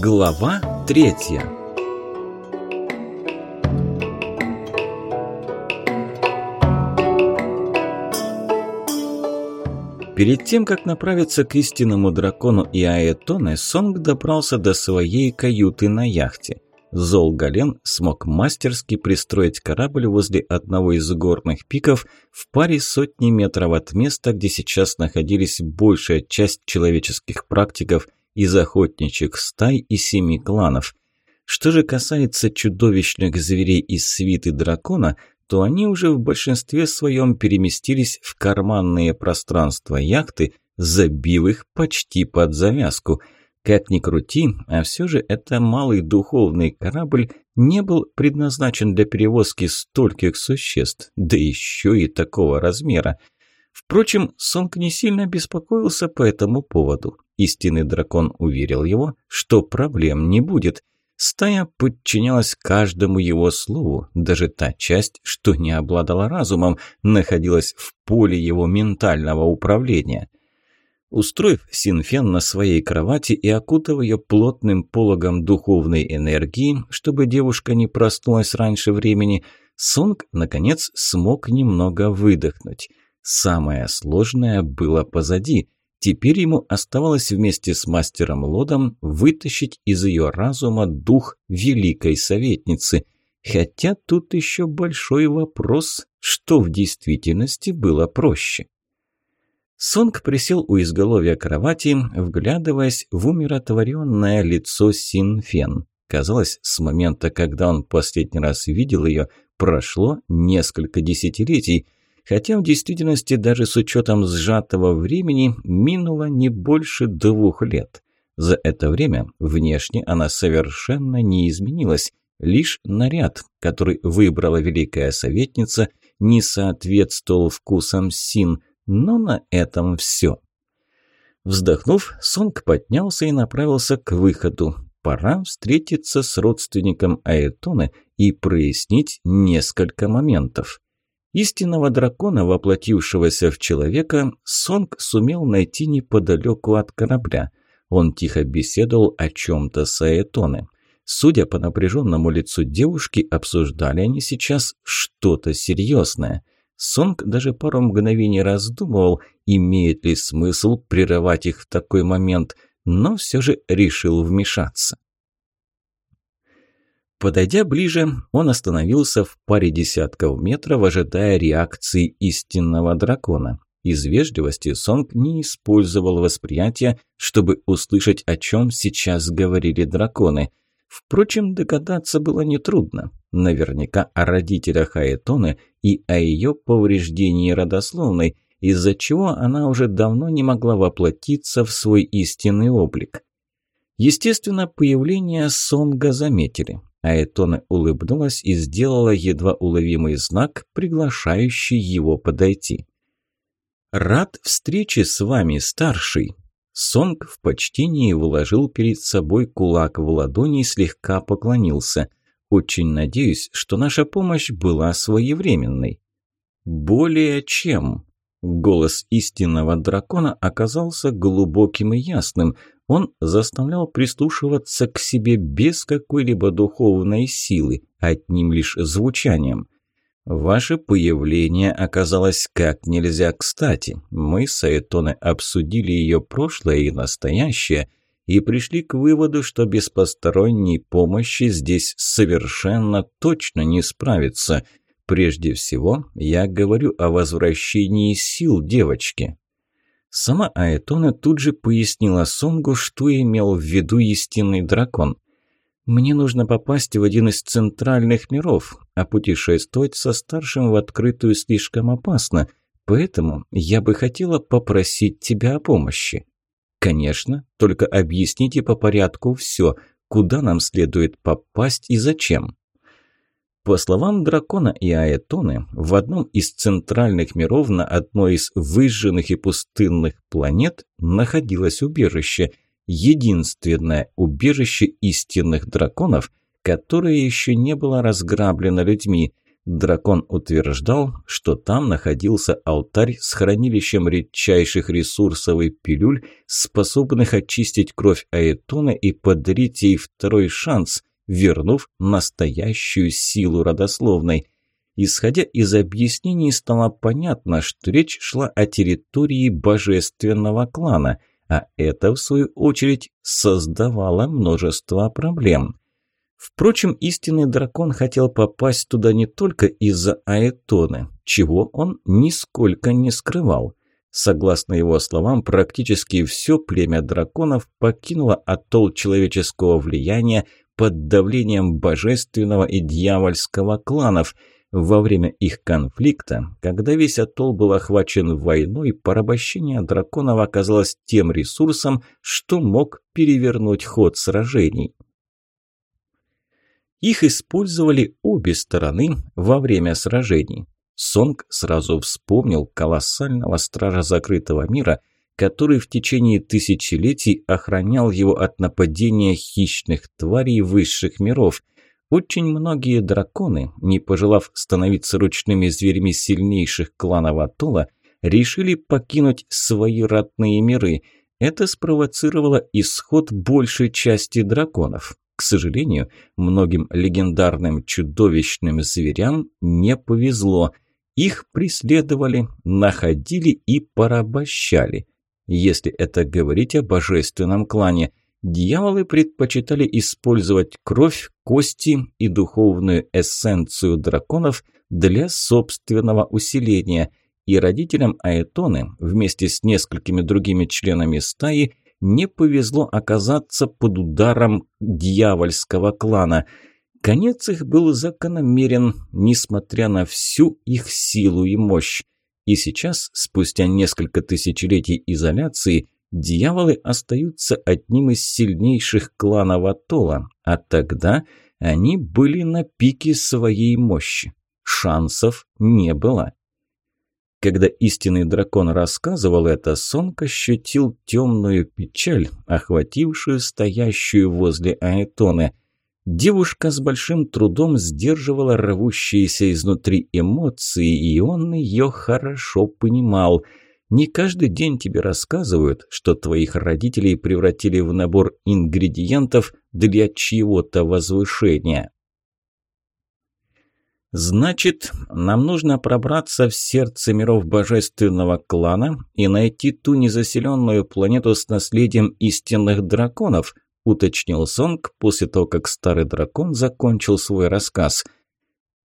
Глава третья. Перед тем, как направиться к истинному дракону и аэтоне, Сонг добрался до своей каюты на яхте. Зол Гален смог мастерски пристроить корабль возле одного из горных пиков в паре сотни метров от места, где сейчас находились большая часть человеческих практиков – из охотничьих стай и семи кланов. Что же касается чудовищных зверей из свиты дракона, то они уже в большинстве своем переместились в карманные пространства яхты, забив их почти под завязку. Как ни крути, а все же это малый духовный корабль не был предназначен для перевозки стольких существ, да еще и такого размера – Впрочем, Сонг не сильно беспокоился по этому поводу. Истинный дракон уверил его, что проблем не будет. Стая подчинялась каждому его слову, даже та часть, что не обладала разумом, находилась в поле его ментального управления. Устроив Синфен на своей кровати и окутав ее плотным пологом духовной энергии, чтобы девушка не проснулась раньше времени, Сонг, наконец, смог немного выдохнуть – Самое сложное было позади. Теперь ему оставалось вместе с мастером Лодом вытащить из ее разума дух великой советницы. Хотя тут еще большой вопрос, что в действительности было проще. Сонг присел у изголовья кровати, вглядываясь в умиротворенное лицо Синфен. Казалось, с момента, когда он последний раз видел ее, прошло несколько десятилетий – Хотя в действительности даже с учетом сжатого времени минуло не больше двух лет. За это время внешне она совершенно не изменилась, лишь наряд, который выбрала великая советница, не соответствовал вкусам Син, но на этом все. Вздохнув, Сонг поднялся и направился к выходу. Пора встретиться с родственником Аэтоны и прояснить несколько моментов. Истинного дракона, воплотившегося в человека, Сонг сумел найти неподалеку от корабля. Он тихо беседовал о чем-то с Аэтоне. Судя по напряженному лицу девушки, обсуждали они сейчас что-то серьезное. Сонг даже пару мгновений раздумывал, имеет ли смысл прерывать их в такой момент, но все же решил вмешаться. Подойдя ближе, он остановился в паре десятков метров, ожидая реакции истинного дракона. Из вежливости Сонг не использовал восприятие, чтобы услышать, о чем сейчас говорили драконы. Впрочем, догадаться было нетрудно. Наверняка о родителях Аэтоны и о ее повреждении родословной, из-за чего она уже давно не могла воплотиться в свой истинный облик. Естественно, появление Сонга заметили. Аэтона улыбнулась и сделала едва уловимый знак, приглашающий его подойти. «Рад встрече с вами, старший!» Сонг в почтении вложил перед собой кулак в ладони и слегка поклонился. «Очень надеюсь, что наша помощь была своевременной». «Более чем!» Голос истинного дракона оказался глубоким и ясным. Он заставлял прислушиваться к себе без какой-либо духовной силы, одним лишь звучанием. «Ваше появление оказалось как нельзя кстати. Мы с Айтоне обсудили ее прошлое и настоящее» и пришли к выводу, что без посторонней помощи здесь совершенно точно не справиться. Прежде всего, я говорю о возвращении сил девочки. Сама Аэтона тут же пояснила Сонгу, что имел в виду истинный дракон. «Мне нужно попасть в один из центральных миров, а путешествовать со старшим в открытую слишком опасно, поэтому я бы хотела попросить тебя о помощи». «Конечно, только объясните по порядку все, куда нам следует попасть и зачем». По словам дракона и Аэтоны, в одном из центральных миров на одной из выжженных и пустынных планет находилось убежище, единственное убежище истинных драконов, которое еще не было разграблено людьми. Дракон утверждал, что там находился алтарь с хранилищем редчайших ресурсов и пилюль, способных очистить кровь Аэтона и подарить ей второй шанс – вернув настоящую силу родословной. Исходя из объяснений, стало понятно, что речь шла о территории божественного клана, а это, в свою очередь, создавало множество проблем. Впрочем, истинный дракон хотел попасть туда не только из-за Аэтоны, чего он нисколько не скрывал. Согласно его словам, практически все племя драконов покинуло атолл человеческого влияния под давлением божественного и дьявольского кланов. Во время их конфликта, когда весь атолл был охвачен войной, порабощение драконов оказалось тем ресурсом, что мог перевернуть ход сражений. Их использовали обе стороны во время сражений. Сонг сразу вспомнил колоссального стража закрытого мира – который в течение тысячелетий охранял его от нападения хищных тварей высших миров. Очень многие драконы, не пожелав становиться ручными зверями сильнейших кланов Атола, решили покинуть свои родные миры. Это спровоцировало исход большей части драконов. К сожалению, многим легендарным чудовищным зверям не повезло. Их преследовали, находили и порабощали – если это говорить о божественном клане. Дьяволы предпочитали использовать кровь, кости и духовную эссенцию драконов для собственного усиления, и родителям Аэтоны вместе с несколькими другими членами стаи не повезло оказаться под ударом дьявольского клана. Конец их был закономерен, несмотря на всю их силу и мощь. И сейчас, спустя несколько тысячелетий изоляции, дьяволы остаются одним из сильнейших кланов Атолла, а тогда они были на пике своей мощи. Шансов не было. Когда истинный дракон рассказывал это, Сонг ощутил темную печаль, охватившую стоящую возле Аэтоны. Девушка с большим трудом сдерживала рвущиеся изнутри эмоции, и он ее хорошо понимал. Не каждый день тебе рассказывают, что твоих родителей превратили в набор ингредиентов для чьего-то возвышения. Значит, нам нужно пробраться в сердце миров божественного клана и найти ту незаселенную планету с наследием истинных драконов, – уточнил Сонг после того, как старый дракон закончил свой рассказ.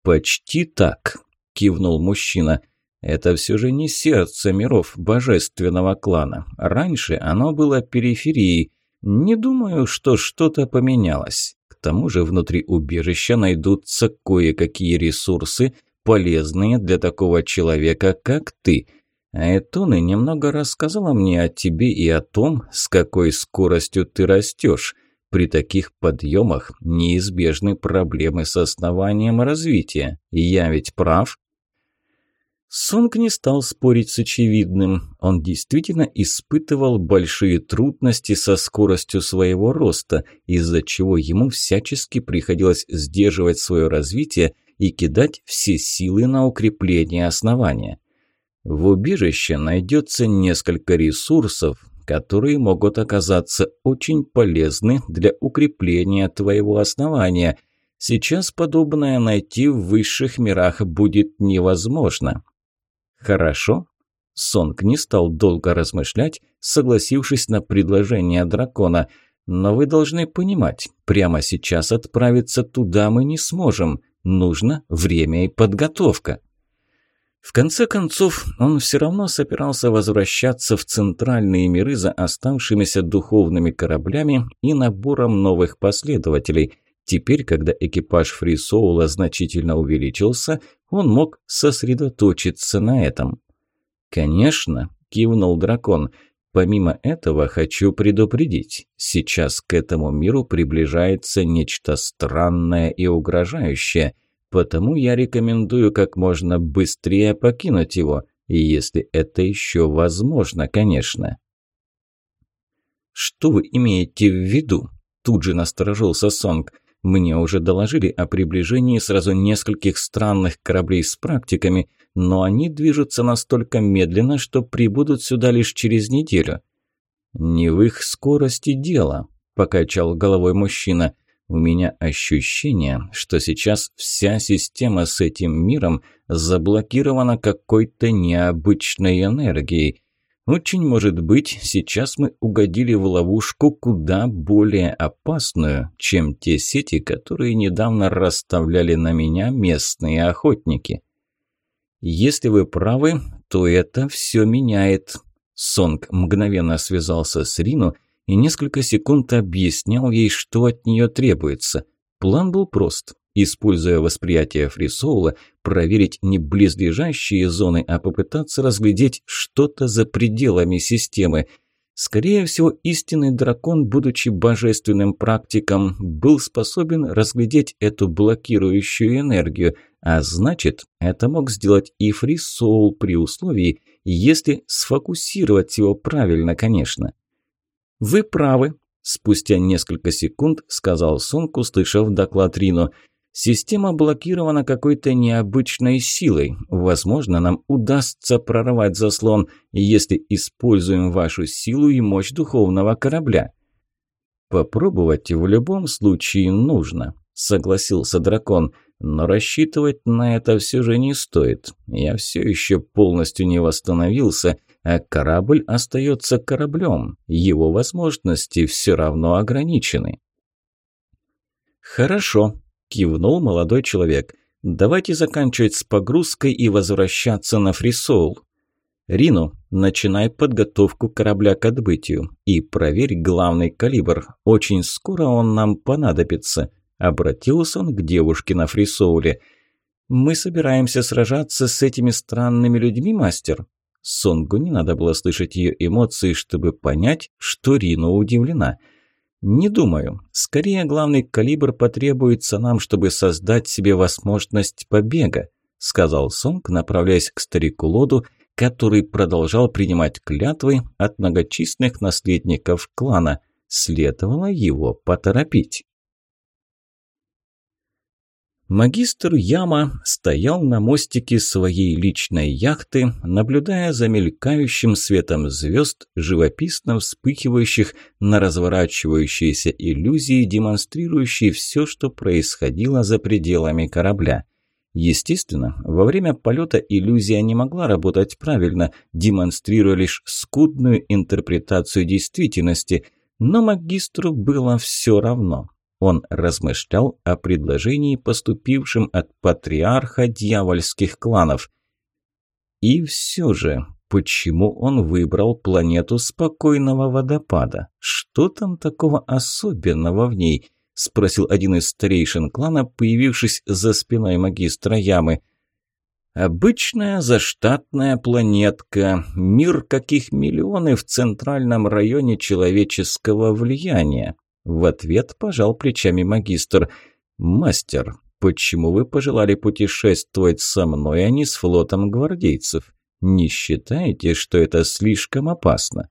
«Почти так», – кивнул мужчина. «Это все же не сердце миров божественного клана. Раньше оно было периферией. Не думаю, что что-то поменялось. К тому же внутри убежища найдутся кое-какие ресурсы, полезные для такого человека, как ты». Айтуна немного рассказала мне о тебе и о том, с какой скоростью ты растешь. При таких подъемах неизбежны проблемы с основанием развития. Я ведь прав?» Сунг не стал спорить с очевидным. Он действительно испытывал большие трудности со скоростью своего роста, из-за чего ему всячески приходилось сдерживать свое развитие и кидать все силы на укрепление основания. В убежище найдется несколько ресурсов, которые могут оказаться очень полезны для укрепления твоего основания. Сейчас подобное найти в высших мирах будет невозможно. Хорошо? Сонг не стал долго размышлять, согласившись на предложение дракона. Но вы должны понимать, прямо сейчас отправиться туда мы не сможем. Нужно время и подготовка. В конце концов, он все равно собирался возвращаться в центральные миры за оставшимися духовными кораблями и набором новых последователей. Теперь, когда экипаж Фрисоула значительно увеличился, он мог сосредоточиться на этом. «Конечно», – кивнул дракон, – «помимо этого хочу предупредить, сейчас к этому миру приближается нечто странное и угрожающее». Потому я рекомендую как можно быстрее покинуть его, если это еще возможно, конечно. «Что вы имеете в виду?» – тут же насторожился Сонг. «Мне уже доложили о приближении сразу нескольких странных кораблей с практиками, но они движутся настолько медленно, что прибудут сюда лишь через неделю». «Не в их скорости дело», – покачал головой мужчина. У меня ощущение, что сейчас вся система с этим миром заблокирована какой-то необычной энергией. Очень может быть, сейчас мы угодили в ловушку куда более опасную, чем те сети, которые недавно расставляли на меня местные охотники. Если вы правы, то это все меняет. Сонг мгновенно связался с Рину и и несколько секунд объяснял ей, что от нее требуется. План был прост. Используя восприятие Фрисоула, проверить не близлежащие зоны, а попытаться разглядеть что-то за пределами системы. Скорее всего, истинный дракон, будучи божественным практиком, был способен разглядеть эту блокирующую энергию, а значит, это мог сделать и Фрисоул при условии, если сфокусировать его правильно, конечно. «Вы правы», – спустя несколько секунд сказал Сунг, услышав доклад Рино. «Система блокирована какой-то необычной силой. Возможно, нам удастся прорвать заслон, если используем вашу силу и мощь духовного корабля». «Попробовать в любом случае нужно», – согласился дракон. «Но рассчитывать на это все же не стоит. Я все еще полностью не восстановился» а корабль остается кораблем, его возможности все равно ограничены. «Хорошо», – кивнул молодой человек. «Давайте заканчивать с погрузкой и возвращаться на фрисол. Рину, начинай подготовку корабля к отбытию и проверь главный калибр. Очень скоро он нам понадобится», – обратился он к девушке на фрисоуле. «Мы собираемся сражаться с этими странными людьми, мастер?» Сонгу не надо было слышать ее эмоции, чтобы понять, что Рина удивлена. «Не думаю. Скорее, главный калибр потребуется нам, чтобы создать себе возможность побега», сказал Сонг, направляясь к старику Лоду, который продолжал принимать клятвы от многочисленных наследников клана. Следовало его поторопить. Магистр Яма стоял на мостике своей личной яхты, наблюдая за мелькающим светом звезд, живописно вспыхивающих на разворачивающиеся иллюзии, демонстрирующие все, что происходило за пределами корабля. Естественно, во время полета иллюзия не могла работать правильно, демонстрируя лишь скудную интерпретацию действительности, но магистру было все равно. Он размышлял о предложении, поступившем от патриарха дьявольских кланов. И все же, почему он выбрал планету спокойного водопада? Что там такого особенного в ней? Спросил один из старейшин клана, появившись за спиной магистра Ямы. Обычная заштатная планетка, мир каких миллионы в центральном районе человеческого влияния, в ответ пожал плечами магистр. «Мастер, почему вы пожелали путешествовать со мной, а не с флотом гвардейцев? Не считаете, что это слишком опасно?»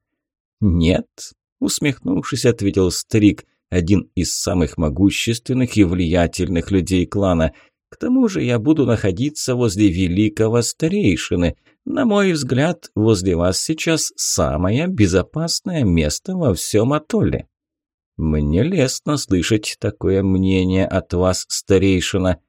«Нет», – усмехнувшись, ответил старик, один из самых могущественных и влиятельных людей клана. «К тому же я буду находиться возле великого старейшины. На мой взгляд, возле вас сейчас самое безопасное место во всем атолле». Мне лестно слышать такое мнение от вас, старейшина.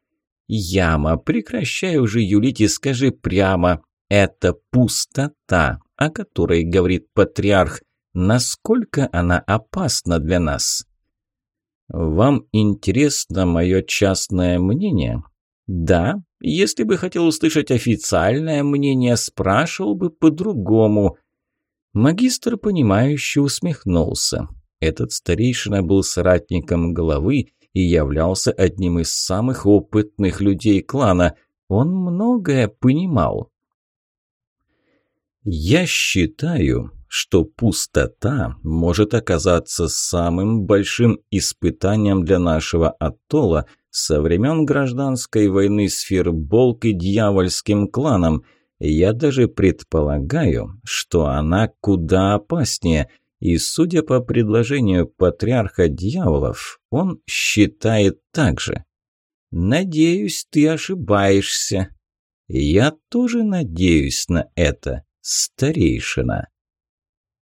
Яма, прекращай уже юлить и скажи прямо, это пустота, о которой говорит патриарх, насколько она опасна для нас. Вам интересно мое частное мнение? Да, если бы хотел услышать официальное мнение, спрашивал бы по-другому. Магистр, понимающе усмехнулся. Этот старейшина был соратником главы и являлся одним из самых опытных людей клана. Он многое понимал. «Я считаю, что пустота может оказаться самым большим испытанием для нашего атолла со времен гражданской войны с Фирболк и дьявольским кланом. Я даже предполагаю, что она куда опаснее – и, судя по предложению патриарха дьяволов, он считает так же. «Надеюсь, ты ошибаешься». «Я тоже надеюсь на это, старейшина».